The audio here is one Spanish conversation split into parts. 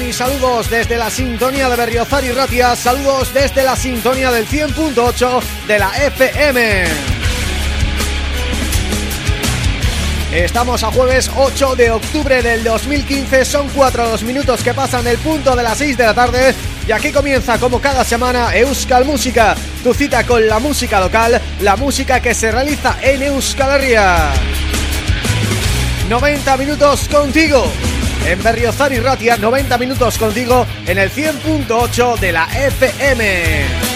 Y saludos desde la sintonía de Berriozar y Ratia, saludos desde la sintonía del 100.8 de la FM. Estamos a jueves 8 de octubre del 2015, son cuatro los minutos que pasan del punto de las 6 de la tarde y aquí comienza como cada semana Euskal Música, tu cita con la música local, la música que se realiza en Euskal Herria. 90 minutos contigo en Berriozar y Ratia, 90 minutos contigo en el 100.8 de la FM.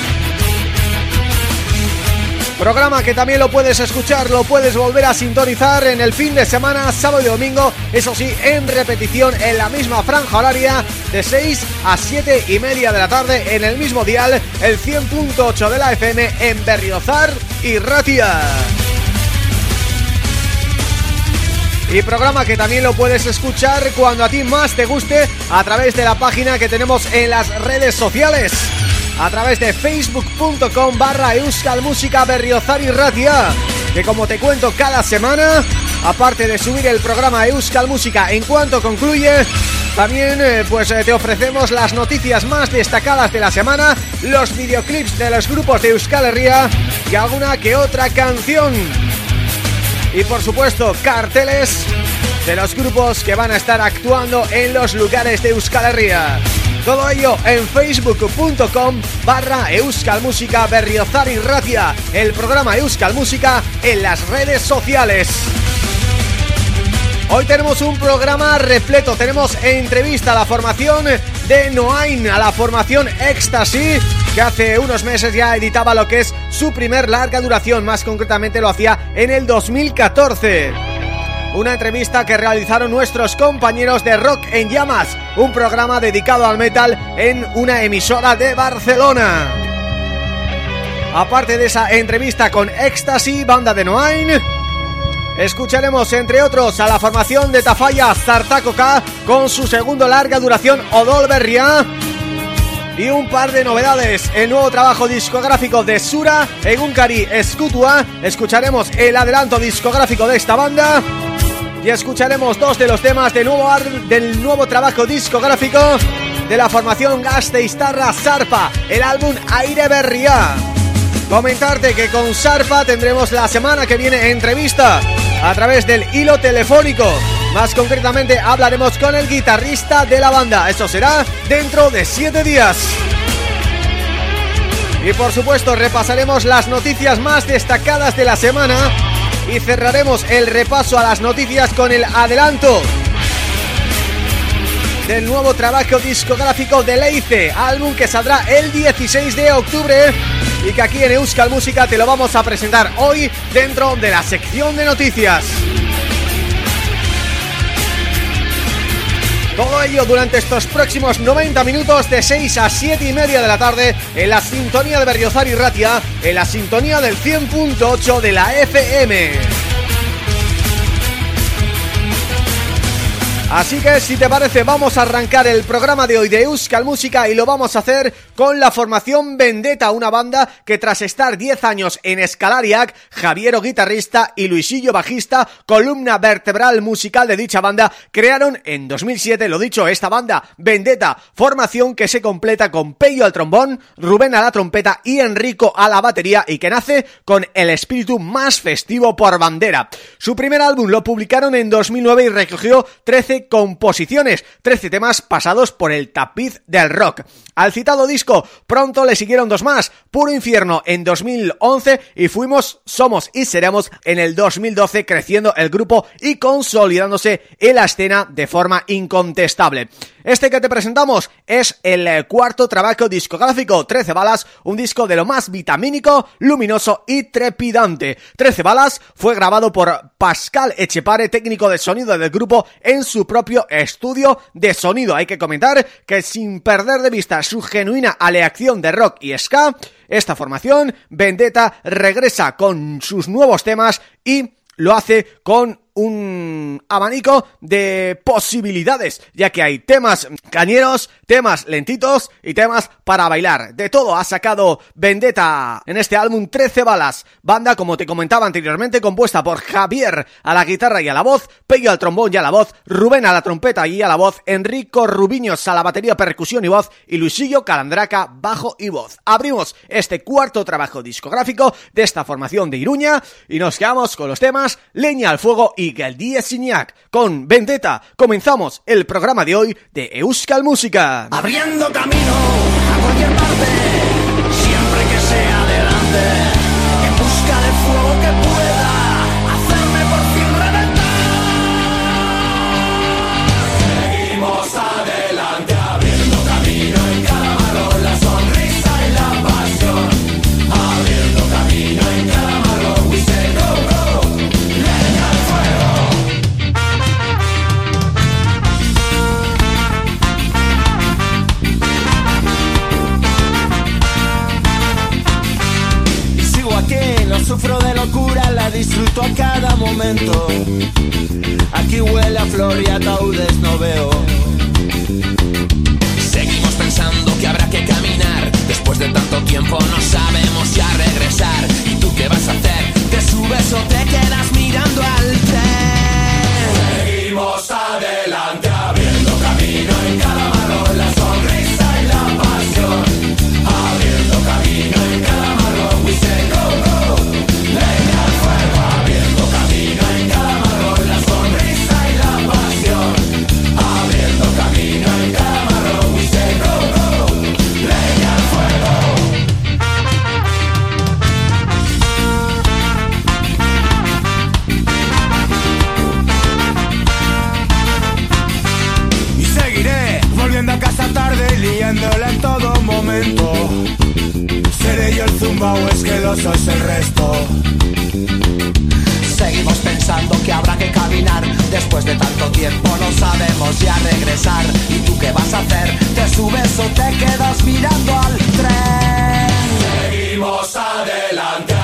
Programa que también lo puedes escuchar, lo puedes volver a sintonizar en el fin de semana, sábado y domingo, eso sí, en repetición en la misma franja horaria de 6 a 7 y media de la tarde en el mismo dial, el 100.8 de la FM en Berriozar y Ratia. Y programa que también lo puedes escuchar cuando a ti más te guste a través de la página que tenemos en las redes sociales a través de facebook.com barra Euskal Música que como te cuento cada semana, aparte de subir el programa Euskal Música en cuanto concluye, también eh, pues eh, te ofrecemos las noticias más destacadas de la semana, los videoclips de los grupos de Euskal Herria y alguna que otra canción. Y por supuesto, carteles de los grupos que van a estar actuando en los lugares de Euskal Herria. Todo ello en facebook.com barra Euskal Música Berriozar y Ratia, el programa Euskal Música en las redes sociales. Hoy tenemos un programa repleto, tenemos entrevista a la formación de Noain, a la formación Ecstasy, que hace unos meses ya editaba lo que es su primer larga duración, más concretamente lo hacía en el 2014 una entrevista que realizaron nuestros compañeros de Rock en Llamas, un programa dedicado al metal en una emisora de Barcelona. Aparte de esa entrevista con Ecstasy, banda de Noain, escucharemos entre otros a la formación de Tafalla Zartacoca con su segundo larga duración Odol Berria y un par de novedades, el nuevo trabajo discográfico de Sura, Egunkari Escutua, escucharemos el adelanto discográfico de esta banda y escucharemos dos de los temas del nuevo, trabajo discográfico de la formación Gasteiztarra Sarpa, el álbum Aire Berria. Comentarte que con Sarpa tendremos la semana que viene entrevista a través del hilo telefónico. Más concretamente hablaremos con el guitarrista de la banda. Eso será dentro de siete días. Y por supuesto repasaremos las noticias más destacadas de la semana y cerraremos el repaso a las noticias con el adelanto del nuevo trabajo discográfico de Leice, álbum que saldrá el 16 de octubre y que aquí en Euskal Música te lo vamos a presentar hoy dentro de la sección de noticias. Todo ello durante estos próximos 90 minutos de 6 a 7 y media de la tarde en la sintonía de Berriozar y Ratia, en la sintonía del 100.8 de la FM. Así que si te parece vamos a arrancar el programa de hoy de Euskal Música y lo vamos a hacer con la formación Vendetta, una banda que tras estar 10 años en Escalariac, Javiero guitarrista y Luisillo bajista, columna vertebral musical de dicha banda, crearon en 2007, lo dicho, esta banda Vendetta, formación que se completa con Peyo al trombón, Rubén a la trompeta y Enrico a la batería y que nace con el espíritu más festivo por bandera. Su primer álbum lo publicaron en 2009 y recogió 13 composiciones, 13 temas pasados por el tapiz del rock. Al citado disco pronto le siguieron dos más, Puro Infierno en 2011 y Fuimos, Somos y Seremos en el 2012 creciendo el grupo y consolidándose en la escena de forma incontestable. Este que te presentamos es el eh, cuarto trabajo discográfico, 13 balas, un disco de lo más vitamínico, luminoso y trepidante. 13 balas fue grabado por Pascal Echepare, técnico de sonido del grupo, en su propio estudio de sonido. Hay que comentar que sin perder de vista su genuina aleación de rock y ska, esta formación, Vendetta, regresa con sus nuevos temas y lo hace con un abanico de posibilidades, ya que hay temas cañeros, temas lentitos y temas para bailar. De todo ha sacado Vendetta en este álbum 13 balas, banda como te comentaba anteriormente compuesta por Javier a la guitarra y a la voz, Pello al trombón y a la voz, Rubén a la trompeta y a la voz, Enrico Rubiños a la batería, percusión y voz y Luisillo Calandraca bajo y voz. Abrimos este cuarto trabajo discográfico de esta formación de Iruña y nos quedamos con los temas Leña al fuego y Díaz Signac con Vendetta. Comenzamos el programa de hoy de Euskal Música. Abriendo camino a cualquier parte, siempre que sea adelante. disfruto a cada momento. Aquí huele a flor y ataúdes no veo. Seguimos pensando que habrá que caminar. Después de tanto tiempo no sabemos ya regresar. ¿Y tú qué vas a hacer? ¿Te subes o te quedas mirando al tren? Seguimos a tumba o es que lo sois el resto? Seguimos pensando que habrá que caminar Después de tanto tiempo no sabemos ya regresar ¿Y tú qué vas a hacer? ¿Te subes o te quedas mirando al tren? Seguimos adelante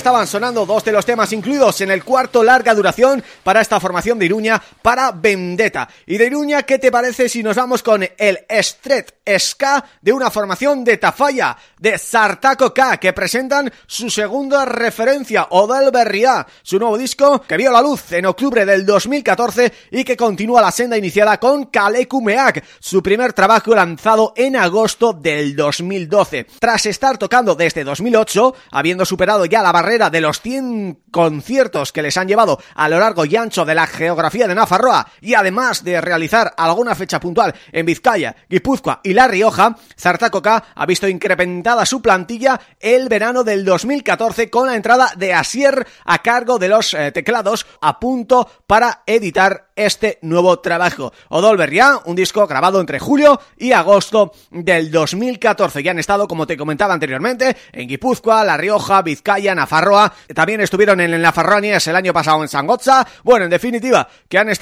estaban sonando dos de los temas incluidos en el cuarto larga duración para esta formación de Iruña para Vendetta. Y de Iruña, ¿qué te parece si nos vamos con el Street Ska de una formación de Tafalla, de Sartaco K, que presentan su segunda referencia, Odel Berria, su nuevo disco que vio la luz en octubre del 2014 y que continúa la senda iniciada con Kalekumeak, su primer trabajo lanzado en agosto del 2012. Tras estar tocando desde 2008, habiendo superado ya la barrera de los 100 conciertos que les han llevado a lo largo y ancho de la geografía de Nafarroa y además de realizar alguna fecha puntual en Vizcaya, Guipúzcoa y La Rioja, Zartacoca ha visto incrementada su plantilla el verano del 2014 con la entrada de Asier a cargo de los eh, teclados a punto para editar este nuevo trabajo. Odolberria, un disco grabado entre julio y agosto del 2014. Ya han estado, como te comentaba anteriormente, en Guipúzcoa, La Rioja, Vizcaya, Nafarroa. También estuvieron en la Farranias el año pasado en Sangotza. Bueno, en definitiva, que han estado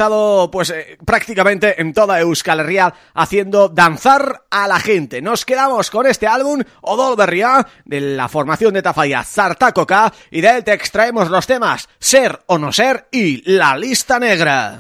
pues eh, prácticamente en toda Euskal Herria haciendo danzar a la gente. Nos quedamos con este álbum, Odolberria, de la formación de Tafalla Sartacoca, y de él te extraemos los temas Ser o No Ser y La Lista Negra.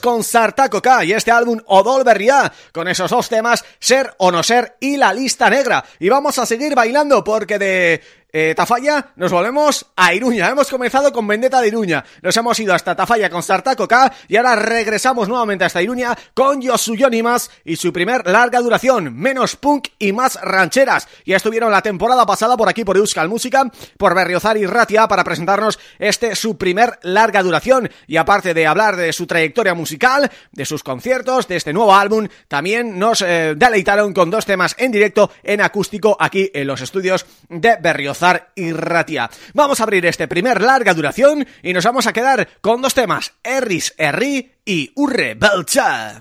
Con Sartaco K y este álbum Odol Berria con esos dos temas Ser o no ser y la lista negra. Y vamos a seguir bailando porque de eh, Tafalla nos volvemos a Iruña. Hemos comenzado con Vendetta de Iruña. Nos hemos ido hasta Tafalla con Sartaco K y ahora regresamos nuevamente hasta Iruña con Yosuyonimas y su primer larga duración, menos punk y más rancheras. Ya estuvieron la temporada pasada por aquí por Euskal Música, por Berriozar y Ratia para presentarnos este su primer larga duración y aparte de hablar de su trayectoria musical, de sus conciertos, de este nuevo álbum, también nos eh, deleitaron con dos temas en directo en acústico aquí en los estudios de Berriozar y Ratia. Vamos a abrir este primer larga duración y nos vamos a quedar con dos temas, Erris Erri y Urre Belcha.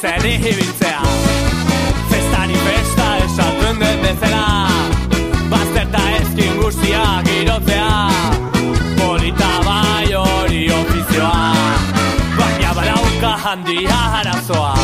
Zen ibiltzea. Festari festa esaten den bezala Bazterta ezkin guztia girotzea. Polita bai hori ofizioa Baina badauka handia arazoa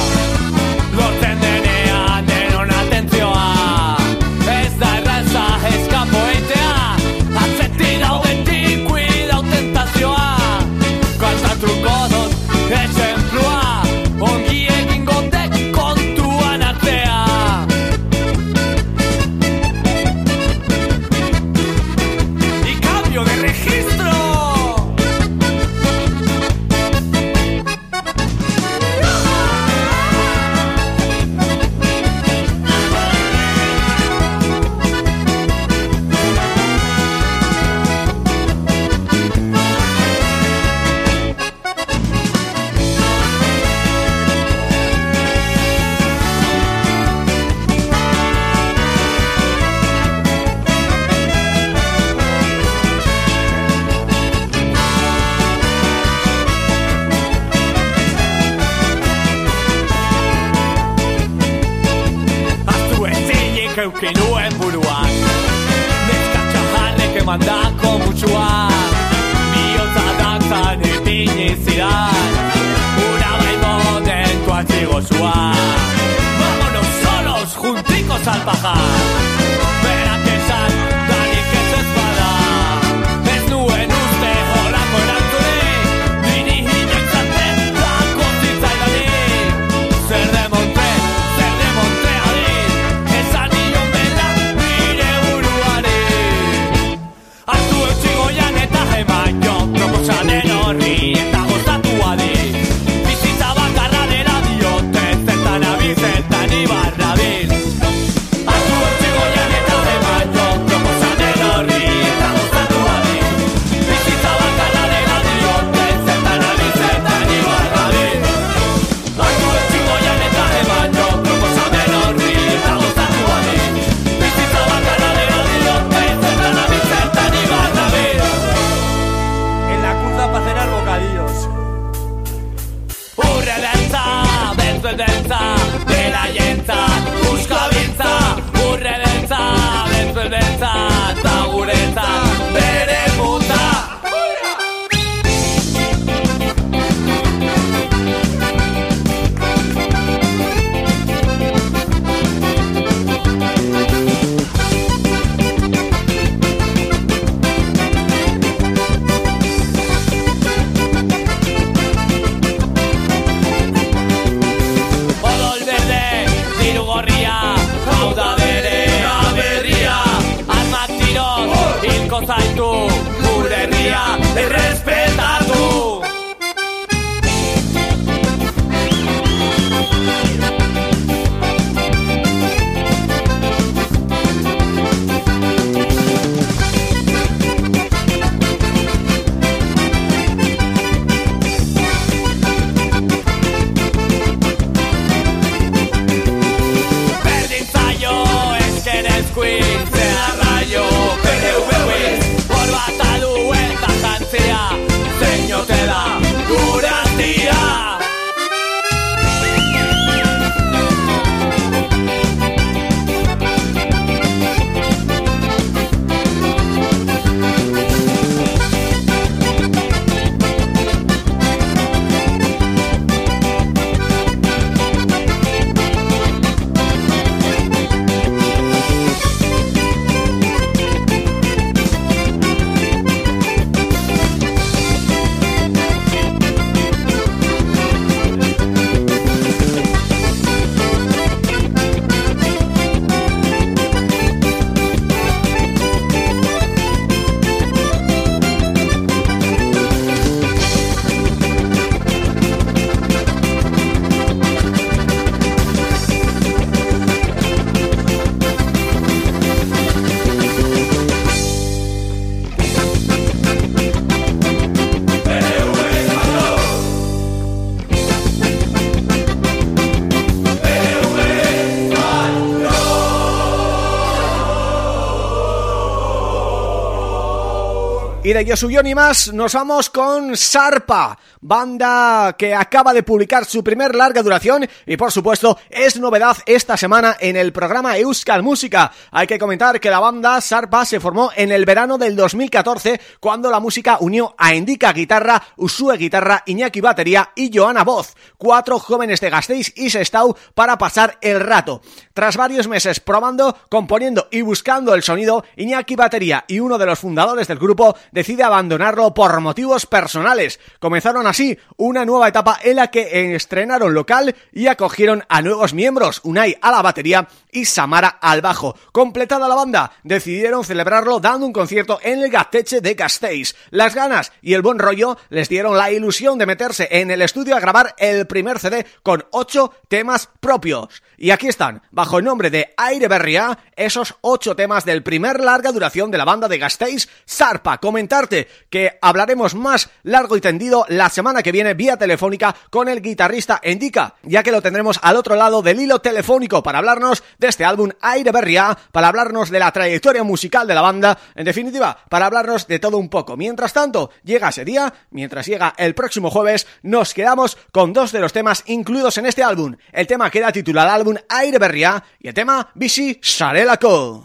eukin nuen buruan Neska que mandako mutsua Biotza dantzan ipini zidan Una bai momentu atzigozua Vámonos solos, junticos al pajar Y de Yo subió ni más. Nos vamos con Sarpa, banda que acaba de publicar su primer larga duración y por supuesto es novedad esta semana en el programa Euskal Música. Hay que comentar que la banda Sarpa se formó en el verano del 2014 cuando la música unió a Indica Guitarra, Usue Guitarra, Iñaki Batería y Joana Voz, cuatro jóvenes de Gasteiz y Sestau para pasar el rato. Tras varios meses probando, componiendo y buscando el sonido, Iñaki Batería y uno de los fundadores del grupo decide abandonarlo por motivos personales. Comenzaron así una nueva etapa en la que estrenaron local y acogieron a nuevos miembros, Unai a la batería y Samara al bajo. Completada la banda, decidieron celebrarlo dando un concierto en el Gateche de Gasteiz. Las ganas y el buen rollo les dieron la ilusión de meterse en el estudio a grabar el primer CD con ocho temas propios. Y aquí están, bajo el nombre de Aire Berria, esos ocho temas del primer larga duración de la banda de Gasteiz, comentando comentarte que hablaremos más largo y tendido la semana que viene vía telefónica con el guitarrista Indica, ya que lo tendremos al otro lado del hilo telefónico para hablarnos de este álbum Aire Berria, para hablarnos de la trayectoria musical de la banda, en definitiva, para hablarnos de todo un poco. Mientras tanto, llega ese día, mientras llega el próximo jueves, nos quedamos con dos de los temas incluidos en este álbum. El tema que da título al álbum Aire Berria y el tema Bici Sarelako.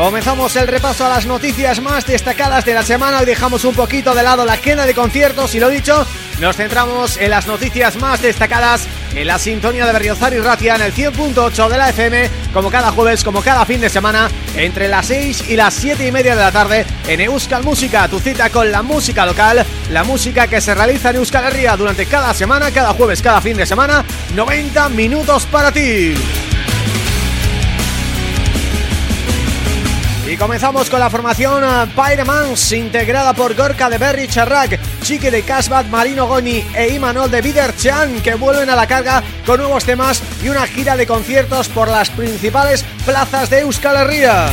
Comenzamos el repaso a las noticias más destacadas de la semana y dejamos un poquito de lado la agenda de conciertos y lo dicho, nos centramos en las noticias más destacadas en la sintonía de Berriozar y Ratia en el 100.8 de la FM, como cada jueves, como cada fin de semana, entre las 6 y las 7 y media de la tarde en Euskal Música, tu cita con la música local, la música que se realiza en Euskal Herria durante cada semana, cada jueves, cada fin de semana, 90 minutos para ti. Y comenzamos con la formación eh, Pyremans, integrada por Gorka de Berry Charrak, Chique de Casbat, Marino Goni e Imanol de Chan, que vuelven a la carga con nuevos temas y una gira de conciertos por las principales plazas de Euskal Herria.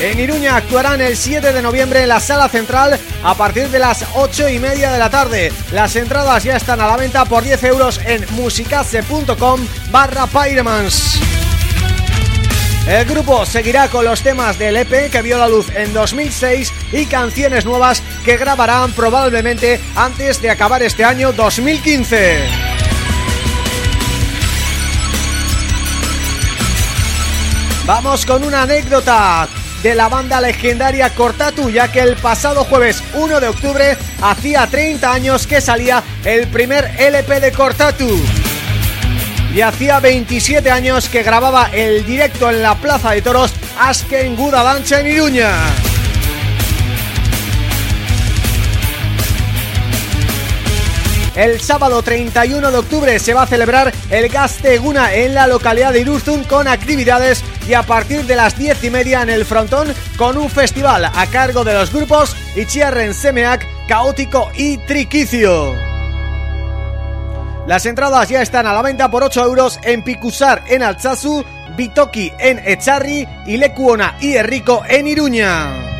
En Iruña actuarán el 7 de noviembre en la Sala Central a partir de las 8 y media de la tarde. Las entradas ya están a la venta por 10 euros en musicase.com barra Pyremans. El grupo seguirá con los temas del EP que vio la luz en 2006 y canciones nuevas que grabarán probablemente antes de acabar este año 2015. Vamos con una anécdota de la banda legendaria Cortatu ya que el pasado jueves 1 de octubre hacía 30 años que salía el primer LP de Cortatu y hacía 27 años que grababa el directo en la Plaza de Toros Asken Gudalancha en Iruña. El sábado 31 de octubre se va a celebrar el Gasteguna en la localidad de Irurzun con actividades y a partir de las 10 y media en el frontón con un festival a cargo de los grupos Ichiarren Semeak, Caótico y Triquicio. Las entradas ya están a la venta por 8 euros en Picusar en Alzazu, Bitoki en Echarri y Lecuona y Errico en Iruña.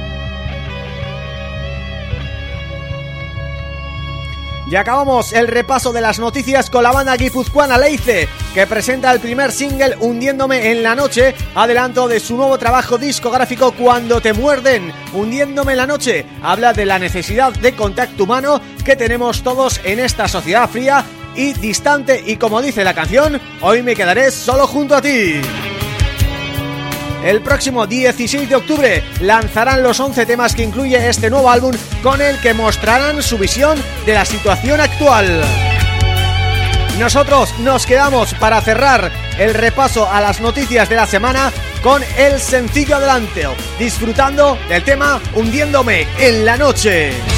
Y acabamos el repaso de las noticias con la banda guipuzcoana Leice, que presenta el primer single Hundiéndome en la noche, adelanto de su nuevo trabajo discográfico Cuando te muerden. Hundiéndome en la noche habla de la necesidad de contacto humano que tenemos todos en esta sociedad fría y distante y como dice la canción, hoy me quedaré solo junto a ti. El próximo 16 de octubre lanzarán los 11 temas que incluye este nuevo álbum con el que mostrarán su visión de la situación actual. Nosotros nos quedamos para cerrar el repaso a las noticias de la semana con el sencillo adelanteo, disfrutando del tema Hundiéndome en la noche.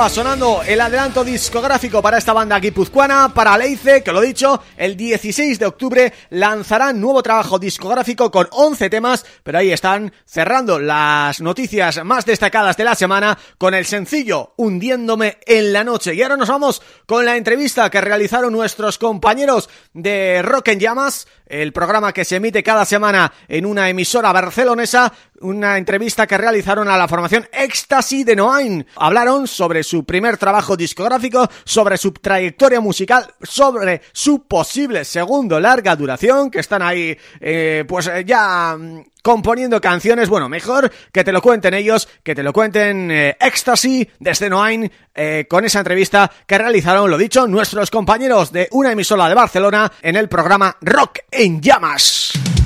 Estaba sonando el adelanto discográfico para esta banda guipuzcoana, para Leice, que lo he dicho, el 16 de octubre lanzarán nuevo trabajo discográfico con 11 temas, pero ahí están cerrando las noticias más destacadas de la semana con el sencillo Hundiéndome en la noche. Y ahora nos vamos con la entrevista que realizaron nuestros compañeros de Rock en Llamas, el programa que se emite cada semana en una emisora barcelonesa, una entrevista que realizaron a la formación Éxtasy de Noain. Hablaron sobre su primer trabajo discográfico, sobre su trayectoria musical, sobre su posible segundo larga duración, que están ahí, eh, pues eh, ya mm, componiendo canciones, bueno, mejor que te lo cuenten ellos, que te lo cuenten eh, Ecstasy desde Noain, eh, con esa entrevista que realizaron, lo dicho, nuestros compañeros de una emisora de Barcelona en el programa Rock en Llamas.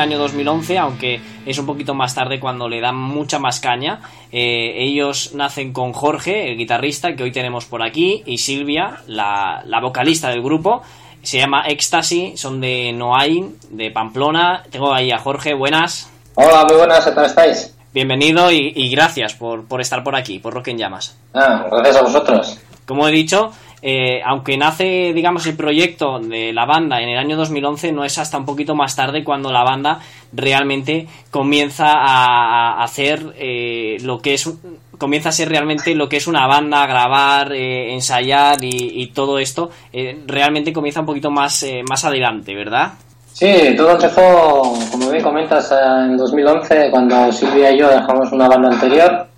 Año 2011, aunque es un poquito más tarde cuando le dan mucha más caña. Eh, ellos nacen con Jorge, el guitarrista que hoy tenemos por aquí, y Silvia, la, la vocalista del grupo. Se llama Ecstasy, son de Noain, de Pamplona. Tengo ahí a Jorge, buenas. Hola, muy buenas, ¿qué tal estáis? Bienvenido y, y gracias por, por estar por aquí, por Rock en Llamas. Ah, gracias a vosotros. Como he dicho, eh, aunque nace, digamos, el proyecto de la banda en el año 2011, no es hasta un poquito más tarde cuando la banda realmente comienza a, hacer eh, lo que es comienza a ser realmente lo que es una banda, grabar, eh, ensayar y, y, todo esto, eh, realmente comienza un poquito más, eh, más adelante, ¿verdad? Sí, todo empezó, como bien comentas, en 2011, cuando Silvia y yo dejamos una banda anterior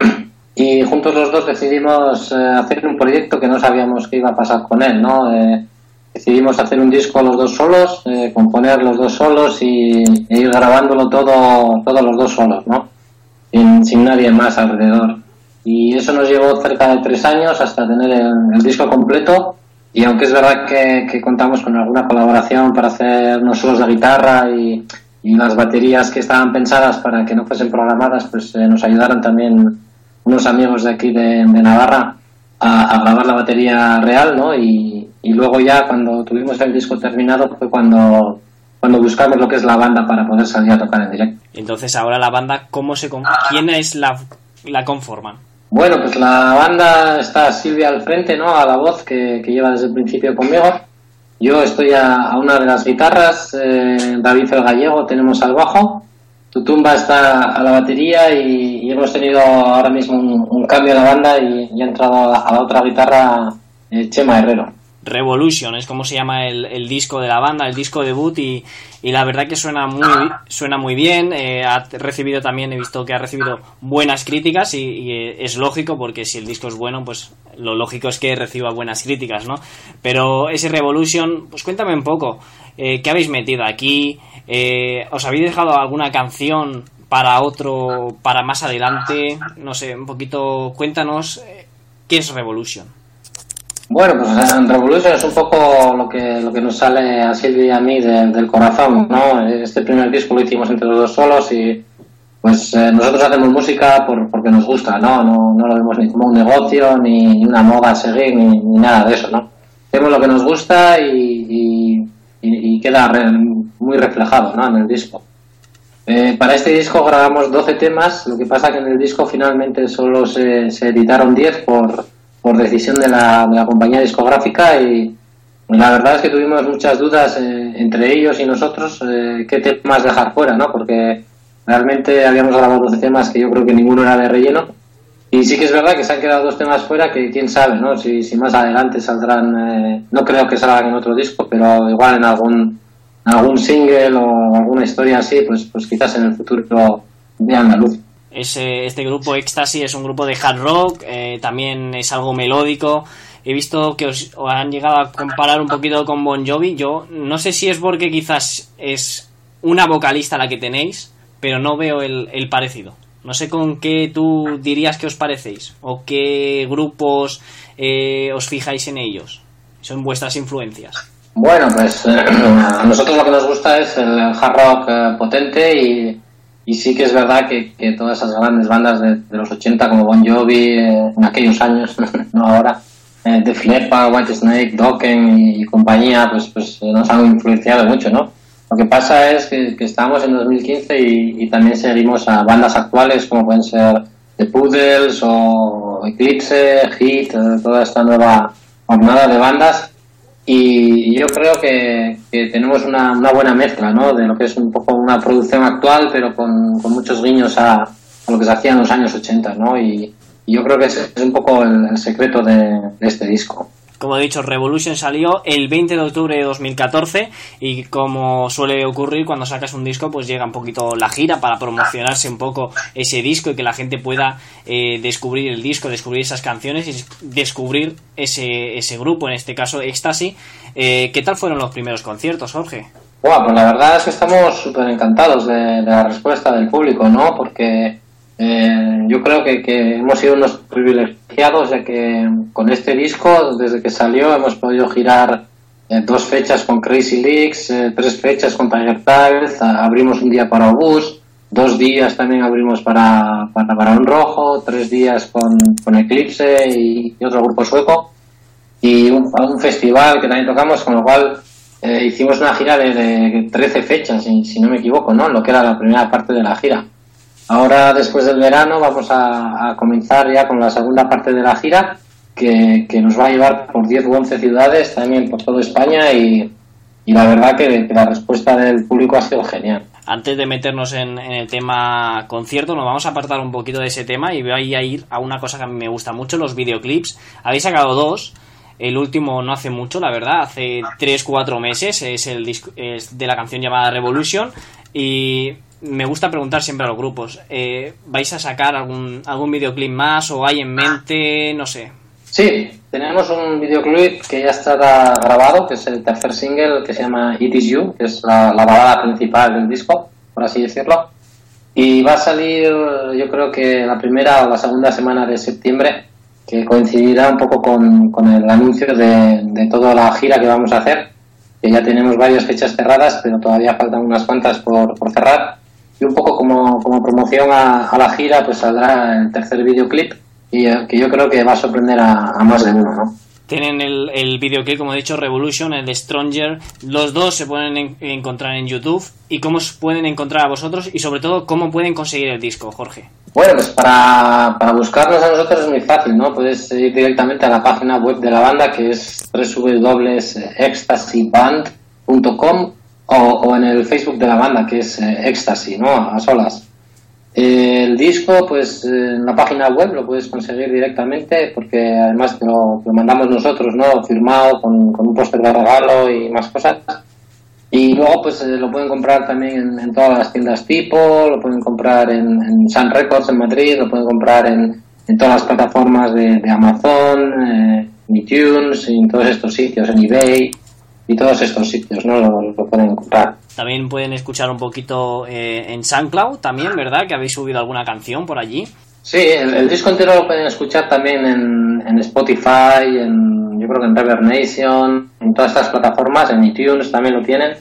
y juntos los dos decidimos eh, hacer un proyecto que no sabíamos qué iba a pasar con él, ¿no? Eh, decidimos hacer un disco los dos solos, eh, componer los dos solos y, e ir grabándolo todo, todos los dos solos, ¿no? Sin, sin, nadie más alrededor. Y eso nos llevó cerca de tres años hasta tener el, disco completo. Y aunque es verdad que, contamos con alguna colaboración para hacer unos solos de guitarra y, y las baterías que estaban pensadas para que no fuesen programadas, pues nos ayudaron también unos amigos de aquí de, de Navarra a, a, grabar la batería real, ¿no? Y, y, luego ya cuando tuvimos el disco terminado fue cuando, cuando buscamos lo que es la banda para poder salir a tocar en directo. Entonces ahora la banda, ¿cómo se ¿quién es la, la conforman? Bueno, pues la banda está Silvia al frente, ¿no? A la voz que, que lleva desde el principio conmigo. Yo estoy a, a una de las guitarras, eh, David el Gallego tenemos al bajo Tutumba está a la batería y, hemos tenido ahora mismo un, cambio en la banda y, ha entrado a la, otra guitarra eh, Chema Herrero. Revolution es como se llama el, disco de la banda, el disco debut y, y la verdad que suena muy suena muy bien. Eh, ha recibido también, he visto que ha recibido buenas críticas y, y, es lógico porque si el disco es bueno, pues lo lógico es que reciba buenas críticas, ¿no? Pero ese Revolution, pues cuéntame un poco, eh, ¿qué habéis metido aquí? Eh, ¿Os habéis dejado alguna canción para otro, para más adelante? No sé, un poquito, cuéntanos eh, qué es Revolution. Bueno, pues Revolution es un poco lo que, lo que nos sale a Silvia y a mí de, del corazón, ¿no? Este primer disco lo hicimos entre los dos solos y pues eh, nosotros hacemos música por, porque nos gusta, ¿no? ¿no? No lo vemos ni como un negocio, ni, una moda a seguir, ni, ni, nada de eso, ¿no? Hacemos lo que nos gusta y, y queda re, muy reflejado, ¿no? En el disco. Eh, para este disco grabamos 12 temas, lo que pasa que en el disco finalmente solo se, editaron 10 por por decisión de la, de la compañía discográfica y la verdad es que tuvimos muchas dudas eh, entre ellos y nosotros eh, qué temas dejar fuera, ¿no? Porque realmente habíamos grabado 12 temas que yo creo que ninguno era de relleno y sí que es verdad que se han quedado dos temas fuera que quién sabe, ¿no? Si, si más adelante saldrán, eh, no creo que salgan en otro disco, pero igual en algún, algún single o alguna historia así, pues, pues quizás en el futuro vean la luz. Ese, este grupo Ecstasy es un grupo de hard rock, eh, también es algo melódico. He visto que os, os, han llegado a comparar un poquito con Bon Jovi. Yo no sé si es porque quizás es una vocalista la que tenéis, pero no veo el, el parecido. No sé con qué tú dirías que os parecéis o qué grupos eh, os fijáis en ellos. Son vuestras influencias. Bueno, pues eh, a nosotros lo que nos gusta es el hard rock eh, potente y sí que es verdad que, todas esas grandes bandas de, de, los 80 como Bon Jovi en aquellos años, no ahora, Def Leppard, White Snake, Dokken y, y, compañía, pues, pues nos han influenciado mucho, ¿no? Lo que pasa es que, que estamos en 2015 y, y, también seguimos a bandas actuales como pueden ser The Poodles o Eclipse, Hit, eh, toda esta nueva jornada de bandas y yo creo que, tenemos una, buena mezcla ¿no? de lo que es un poco una producción actual pero con, muchos guiños a, lo que se hacía en los años 80 ¿no? y, yo creo que es un poco el, secreto de, este disco como he dicho, Revolution salió el 20 de octubre de 2014 y como suele ocurrir cuando sacas un disco, pues llega un poquito la gira para promocionarse un poco ese disco y que la gente pueda eh, descubrir el disco, descubrir esas canciones y descubrir ese, ese grupo, en este caso Ecstasy. Eh, ¿Qué tal fueron los primeros conciertos, Jorge? Bueno, pues la verdad es que estamos súper encantados de, de, la respuesta del público, ¿no? Porque eh, yo creo que, hemos sido unos privilegiados ya que con este disco, desde que salió, hemos podido girar eh, dos fechas con Crazy Leaks, eh, tres fechas con Tiger Tiles, abrimos un día para Obús, dos días también abrimos para, para Barón Rojo, tres días con, con Eclipse y, otro grupo sueco, y un, un festival que también tocamos, con lo cual hicimos una gira de, de 13 fechas, si, si no me equivoco, ¿no? Lo que era la primera parte de la gira. Ahora, después del verano, vamos a, comenzar ya con la segunda parte de la gira, que, que nos va a llevar por 10 u 11 ciudades, también por toda España, y, y la verdad que, la respuesta del público ha sido genial. Antes de meternos en, el tema concierto, nos vamos a apartar un poquito de ese tema y voy a ir a una cosa que a mí me gusta mucho, los videoclips. Habéis sacado dos, el último no hace mucho, la verdad, hace 3-4 meses, es, el es de la canción llamada Revolution. Y me gusta preguntar siempre a los grupos, eh, ¿vais a sacar algún, algún videoclip más o hay en mente, no sé? Sí, tenemos un videoclip que ya está grabado, que es el tercer single, que se llama It Is You, que es la, la balada principal del disco, por así decirlo. Y va a salir, yo creo que la primera o la segunda semana de septiembre, que coincidirá un poco con, con el anuncio de, de, toda la gira que vamos a hacer, que ya tenemos varias fechas cerradas, pero todavía faltan unas cuantas por, por cerrar. Y un poco como, como promoción a, a, la gira, pues saldrá el tercer videoclip, y eh, que yo creo que va a sorprender a, a más de uno, ¿no? Tienen el, el videoclip, como he dicho, Revolution, el de Stronger. Los dos se pueden en, encontrar en YouTube. ¿Y cómo os pueden encontrar a vosotros? Y sobre todo, ¿cómo pueden conseguir el disco, Jorge? Bueno, pues para, para buscarnos a nosotros es muy fácil, ¿no? Puedes ir directamente a la página web de la banda que es www.ectasyband.com o, o en el Facebook de la banda que es eh, Ecstasy, ¿no? A solas. Eh, el disco, pues en la página web lo puedes conseguir directamente porque además te lo, mandamos nosotros, ¿no? Firmado con, con un póster de regalo y más cosas. Y luego pues eh, lo pueden comprar también en, todas las tiendas tipo, lo pueden comprar en, en, Sun Records en Madrid, lo pueden comprar en, en todas las plataformas de, de Amazon, eh, en iTunes, en todos estos sitios, en eBay y todos estos sitios, ¿no? Lo, lo pueden comprar. También pueden escuchar un poquito eh, en SoundCloud también, ¿verdad? Que habéis subido alguna canción por allí. Sí, el, el disco entero lo pueden escuchar también en, en, Spotify, en, yo creo que en Reverb Nation, en todas estas plataformas, en iTunes también lo tienen.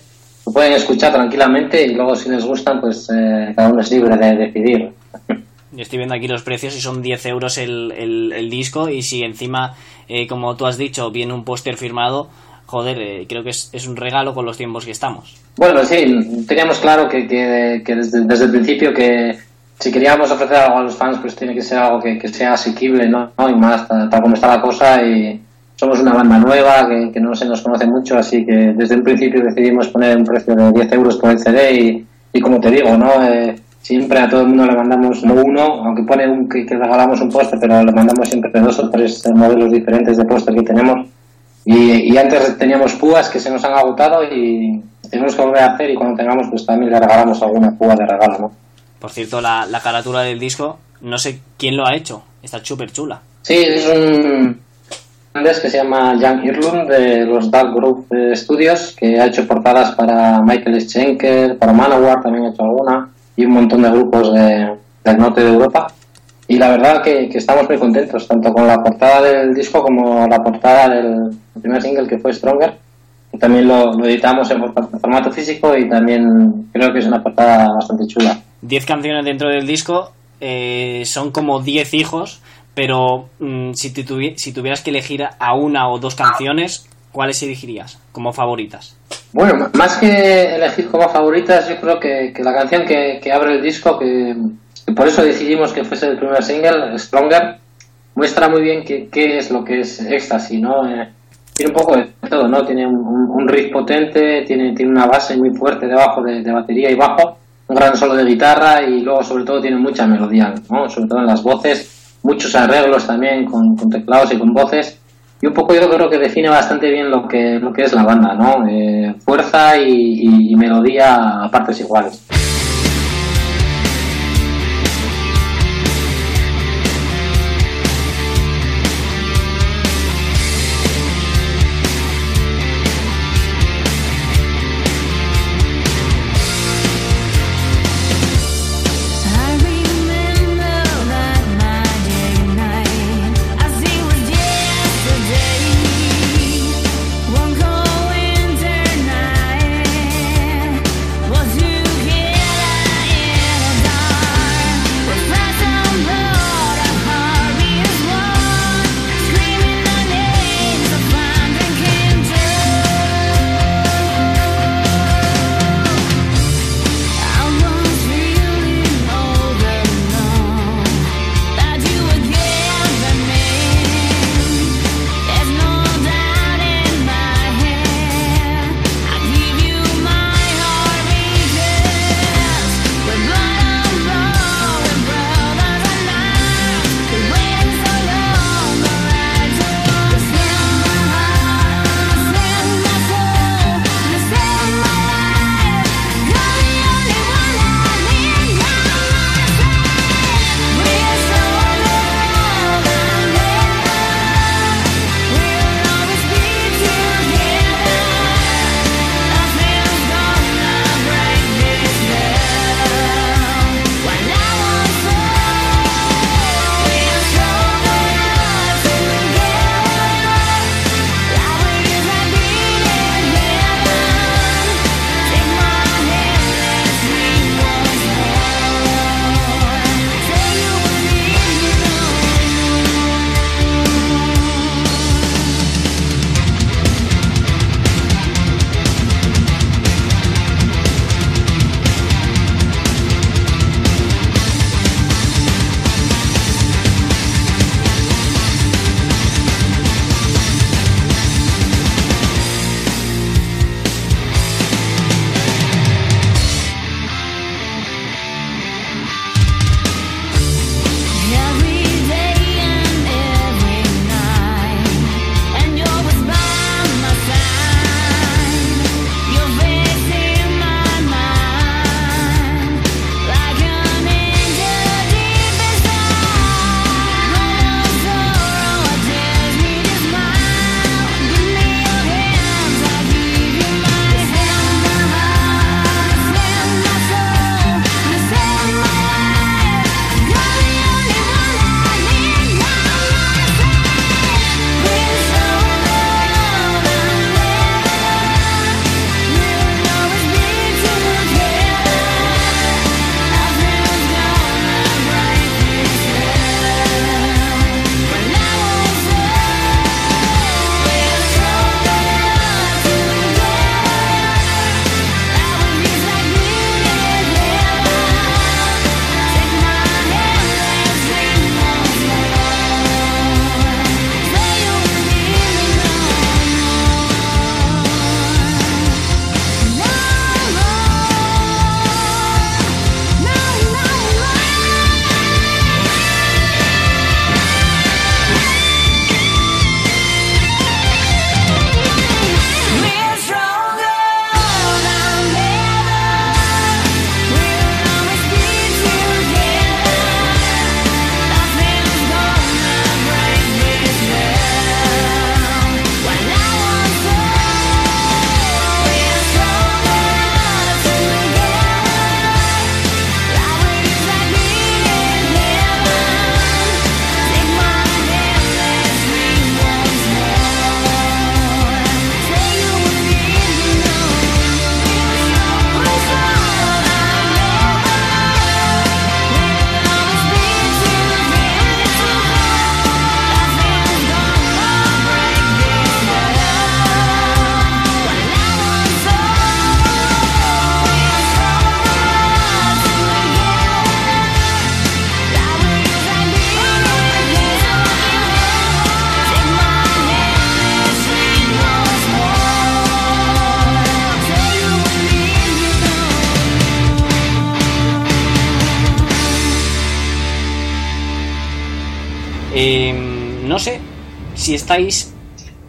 Lo pueden escuchar tranquilamente y luego si les gustan, pues eh, cada uno es libre de decidir. Yo estoy viendo aquí los precios y son 10 euros el, el, el disco y si encima, eh, como tú has dicho, viene un póster firmado, joder, eh, creo que es, es, un regalo con los tiempos que estamos. Bueno, sí, teníamos claro que, que, que desde, desde, el principio que si queríamos ofrecer algo a los fans, pues tiene que ser algo que, que sea asequible, ¿no? Y más, tal, tal, como está la cosa, y somos una banda nueva, que, no se nos conoce mucho, así que desde un principio decidimos poner un precio de 10 euros por el CD, y, y como te digo, ¿no? Eh, siempre a todo el mundo le mandamos, no uno, aunque pone un, que, que regalamos un póster, pero le mandamos siempre dos o tres modelos diferentes de póster que tenemos y, y, antes teníamos púas que se nos han agotado y tenemos que volver a hacer y cuando tengamos pues también le regalamos alguna púa de regalo, ¿no? Por cierto, la, la carátula del disco, no sé quién lo ha hecho, está súper chula. Sí, es un holandés que se llama Jan Irlund de los Dark Group Studios que ha hecho portadas para Michael Schenker, para Manowar también ha hecho alguna y un montón de grupos de, del norte de Europa y la verdad que, que, estamos muy contentos, tanto con la portada del disco como la portada del primer single que fue Stronger. También lo, lo, editamos en formato físico y también creo que es una portada bastante chula. Diez canciones dentro del disco, eh, son como diez hijos, pero mmm, si, tuvi si tuvieras que elegir a una o dos canciones, ¿cuáles elegirías como favoritas? Bueno, más que elegir como favoritas, yo creo que, que la canción que, que abre el disco, que por eso decidimos que fuese el primer single, Stronger, muestra muy bien qué, es lo que es Ecstasy, ¿no? Eh, tiene un poco de todo, ¿no? Tiene un, riff potente, tiene, tiene una base muy fuerte debajo de, de, batería y bajo, un gran solo de guitarra y luego sobre todo tiene mucha melodía, ¿no? Sobre todo en las voces, muchos arreglos también con, con teclados y con voces y un poco yo creo que define bastante bien lo que, lo que es la banda, ¿no? Eh, fuerza y, y melodía a partes iguales. Estáis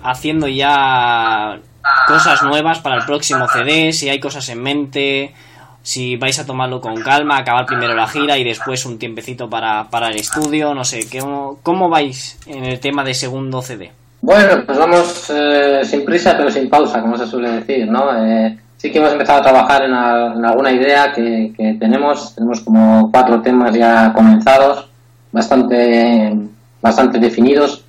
haciendo ya cosas nuevas para el próximo CD, si hay cosas en mente, si vais a tomarlo con calma, acabar primero la gira y después un tiempecito para, para el estudio, no sé, ¿cómo, ¿cómo vais en el tema de segundo CD? Bueno, pues vamos eh, sin prisa pero sin pausa, como se suele decir, ¿no? Eh, sí que hemos empezado a trabajar en, al- en alguna idea que, que tenemos, tenemos como cuatro temas ya comenzados, bastante, bastante definidos,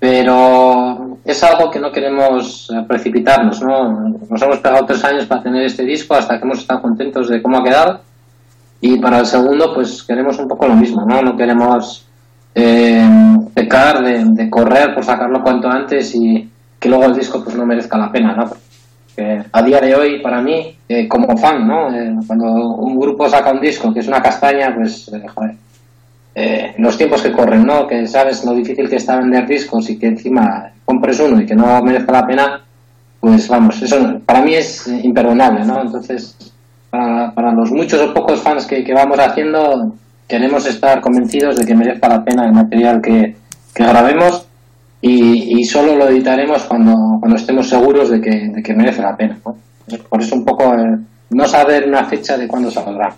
pero es algo que no queremos eh, precipitarnos, ¿no? Nos hemos pegado tres años para tener este disco hasta que hemos estado contentos de cómo ha quedado y para el segundo pues queremos un poco lo mismo, ¿no? No queremos eh, pecar de, correr por sacarlo cuanto antes y que luego el disco pues no merezca la pena, ¿no? Porque a día de hoy para mí, eh, como fan, ¿no? Eh, cuando un grupo saca un disco que es una castaña, pues eh, joder, eh, los tiempos que corren, ¿no? Que sabes lo difícil que está vender discos y que encima compres uno y que no merezca la pena, pues vamos, eso para mí es eh, imperdonable, ¿no? Entonces, para, para los muchos o pocos fans que, vamos haciendo, queremos estar convencidos de que merezca la pena el material que, grabemos y, y solo lo editaremos cuando, cuando estemos seguros de que, de que merece la pena, ¿no? Por eso un poco eh, no saber una fecha de cuándo saldrá.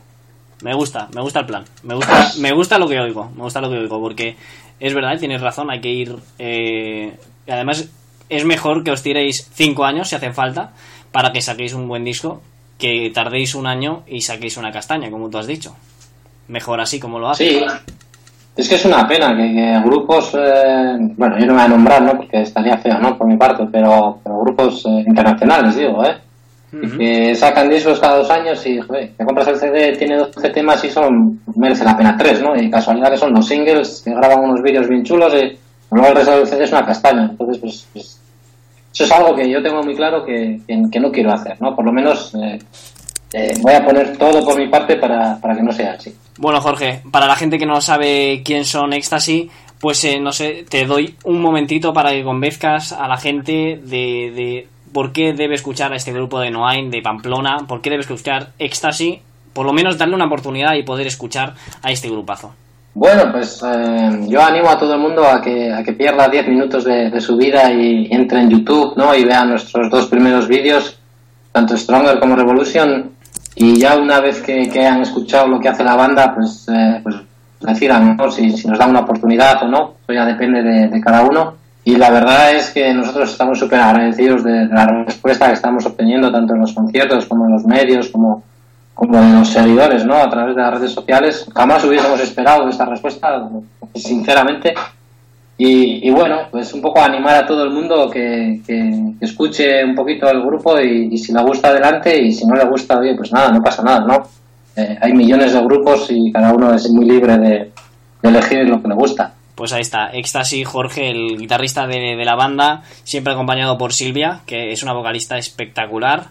Me gusta, me gusta el plan. Me gusta, me gusta lo que oigo. Me gusta lo que oigo. Porque es verdad, tienes razón, hay que ir. eh, además, es mejor que os tiréis cinco años si hacen falta para que saquéis un buen disco que tardéis un año y saquéis una castaña, como tú has dicho. Mejor así como lo haces. Sí, es que es una pena que, que grupos, eh, bueno, yo no me voy a nombrar, ¿no? Porque estaría feo, ¿no? Por mi parte, pero, pero grupos eh, internacionales, digo, ¿eh? Que sacan discos cada dos años y, joder, te compras el CD, tiene 12 temas y son, merece la pena tres, ¿no? Y casualidad que son los singles, que graban unos vídeos bien chulos y luego el resto del CD es una castaña. Entonces, pues, pues, eso es algo que yo tengo muy claro que, que, que no quiero hacer, ¿no? Por lo menos eh, eh, voy a poner todo por mi parte para, para que no sea así. Bueno, Jorge, para la gente que no sabe quién son Ecstasy, pues eh, no sé, te doy un momentito para que convenzcas a la gente de, de por qué debe escuchar a este grupo de Noain, de Pamplona, por qué debe escuchar Ecstasy, por lo menos darle una oportunidad y poder escuchar a este grupazo. Bueno, pues eh, yo animo a todo el mundo a que, a que pierda 10 minutos de, su vida y entre en YouTube ¿no? y vea nuestros dos primeros vídeos, tanto Stronger como Revolution, y ya una vez que, que han escuchado lo que hace la banda, pues, eh, pues decidan ¿no? si, nos dan una oportunidad o no, eso ya depende de, de cada uno. Y la verdad es que nosotros estamos súper agradecidos de, la respuesta que estamos obteniendo, tanto en los conciertos como en los medios, como, como de los seguidores, ¿no? A través de las redes sociales. Jamás hubiésemos esperado esta respuesta, sinceramente. Y, y bueno, pues un poco animar a todo el mundo que, que, que escuche un poquito el grupo y, si le gusta adelante y si no le gusta, oye, pues nada, no pasa nada, ¿no? Eh, hay millones de grupos y cada uno es muy libre de elegir lo que le gusta. Pues ahí está, Ecstasy, Jorge, el guitarrista de, de la banda, siempre acompañado por Silvia, que es una vocalista espectacular.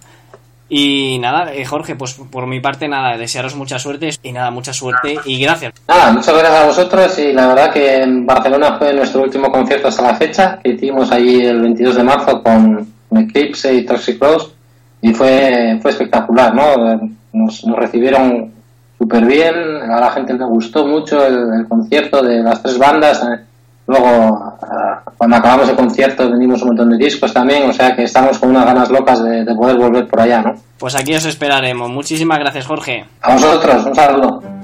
Y nada, eh, Jorge, pues por mi parte, nada, desearos mucha suerte y nada, mucha suerte y gracias. Nada, muchas gracias a vosotros y la verdad que en Barcelona fue nuestro último concierto hasta la fecha, que hicimos allí el 22 de marzo con Eclipse y Toxic Rose y fue, fue espectacular, ¿no? Nos, nos recibieron súper bien, a la gente le gustó mucho el, el, concierto de las tres bandas. Luego, cuando acabamos el concierto, vendimos un montón de discos también, o sea que estamos con unas ganas locas de, de poder volver por allá, ¿no? Pues aquí os esperaremos. Muchísimas gracias, Jorge. A vosotros, un saludo.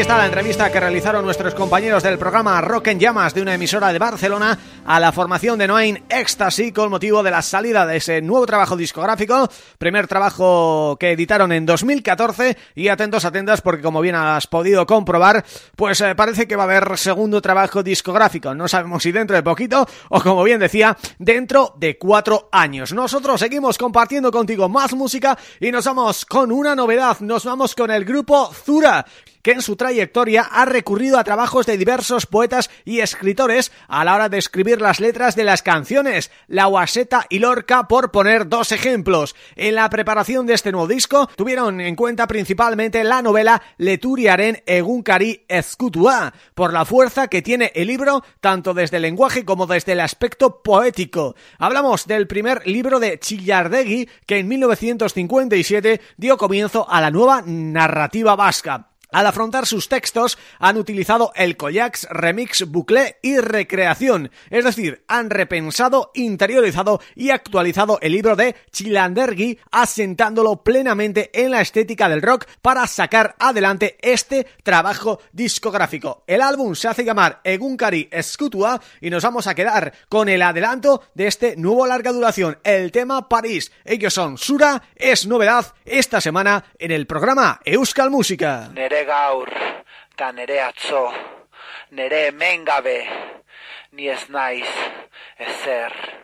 Está la entrevista que realizaron nuestros compañeros del programa Rock en Llamas de una emisora de Barcelona a la formación de Noain Ecstasy con motivo de la salida de ese nuevo trabajo discográfico, primer trabajo que editaron en 2014 y atentos, atentas porque como bien has podido comprobar, pues eh, parece que va a haber segundo trabajo discográfico, no sabemos si dentro de poquito o como bien decía, dentro de cuatro años. Nosotros seguimos compartiendo contigo más música y nos vamos con una novedad, nos vamos con el grupo Zura, que en su trayectoria ha recurrido a trabajos de diversos poetas y escritores a la hora de escribir las letras de las canciones, La Guaseta y Lorca por poner dos ejemplos. En la preparación de este nuevo disco tuvieron en cuenta principalmente la novela Leturiaren Egunkari Ezkutua, por la fuerza que tiene el libro tanto desde el lenguaje como desde el aspecto poético. Hablamos del primer libro de Chillardegui que en 1957 dio comienzo a la nueva narrativa vasca. Al afrontar sus textos han utilizado el Koyaks Remix Bucle y Recreación, es decir, han repensado, interiorizado y actualizado el libro de Chilandergi asentándolo plenamente en la estética del rock para sacar adelante este trabajo discográfico. El álbum se hace llamar Egunkari Skutua y nos vamos a quedar con el adelanto de este nuevo larga duración, el tema París. Ellos son Sura, es novedad esta semana en el programa Euskal Música. Gaur, ta nere atzo, nere hemen gabe, ni ez naiz, ezer.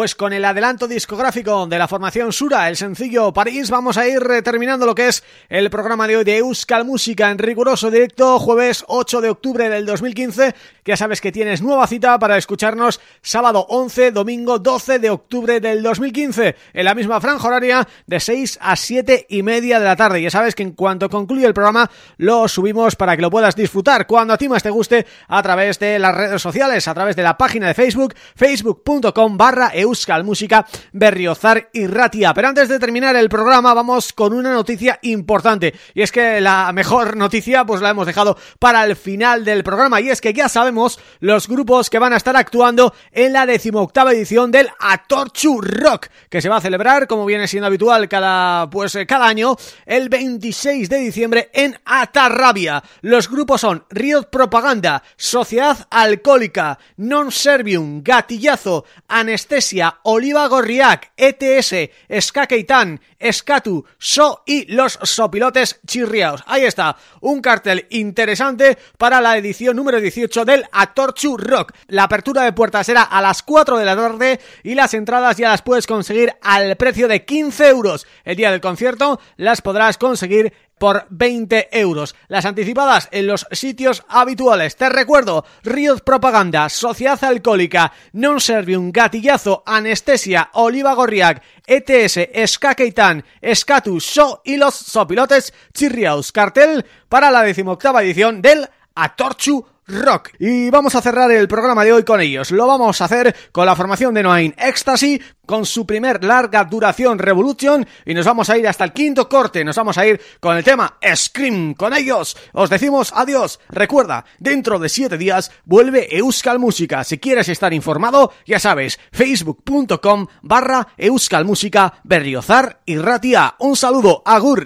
Pues con el adelanto discográfico de la formación Sura, el sencillo París, vamos a ir terminando lo que es el programa de hoy de Euskal Música en riguroso directo, jueves 8 de octubre del 2015. Ya sabes que tienes nueva cita para escucharnos sábado 11, domingo 12 de octubre del 2015, en la misma franja horaria de 6 a 7 y media de la tarde. Ya sabes que en cuanto concluye el programa lo subimos para que lo puedas disfrutar cuando a ti más te guste a través de las redes sociales, a través de la página de Facebook, facebook.com barra Euskal Música Berriozar y Ratia. Pero antes de terminar el programa vamos con una noticia importante y es que la mejor noticia pues la hemos dejado para el final del programa y es que ya sabemos los grupos que van a estar actuando en la decimoctava edición del Atorchu Rock que se va a celebrar como viene siendo habitual cada pues cada año el 26 de diciembre en Atarrabia. Los grupos son Riot Propaganda, Sociedad Alcohólica, Non Servium, Gatillazo, Anestesia Oliva Gorriak ETS eskakeitan Skatu, So y los Sopilotes Chirriaos. Ahí está, un cartel interesante para la edición número 18 del Atorchu Rock. La apertura de puertas será a las 4 de la tarde y las entradas ya las puedes conseguir al precio de 15 euros. El día del concierto las podrás conseguir por 20 euros. Las anticipadas en los sitios habituales. Te recuerdo, Riot Propaganda, Sociedad Alcohólica, Non Servium, Gatillazo, Anestesia, Oliva Gorriac, ETS, Skakeitan, Skatu, So y los Sopilotes Chirriaus. Cartel para la decimoctava edición del Atorchu Rock. Y vamos a cerrar el programa de hoy con ellos. Lo vamos a hacer con la formación de Noain Ecstasy, con su primer larga duración Revolution, y nos vamos a ir hasta el quinto corte. Nos vamos a ir con el tema Scream. Con ellos os decimos adiós. Recuerda, dentro de siete días vuelve Euskal Música. Si quieres estar informado, ya sabes, facebook.com barra Euskal Música Berriozar y Ratia. Un saludo, Agur.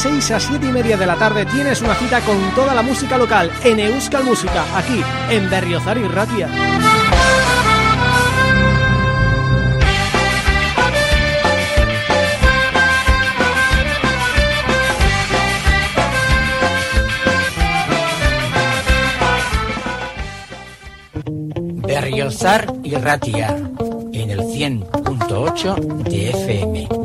6 a 7 y media de la tarde tienes una cita con toda la música local en Euskal Música, aquí en Berriozar y Ratia. Berriozar y Ratia en el 100.8 de FM.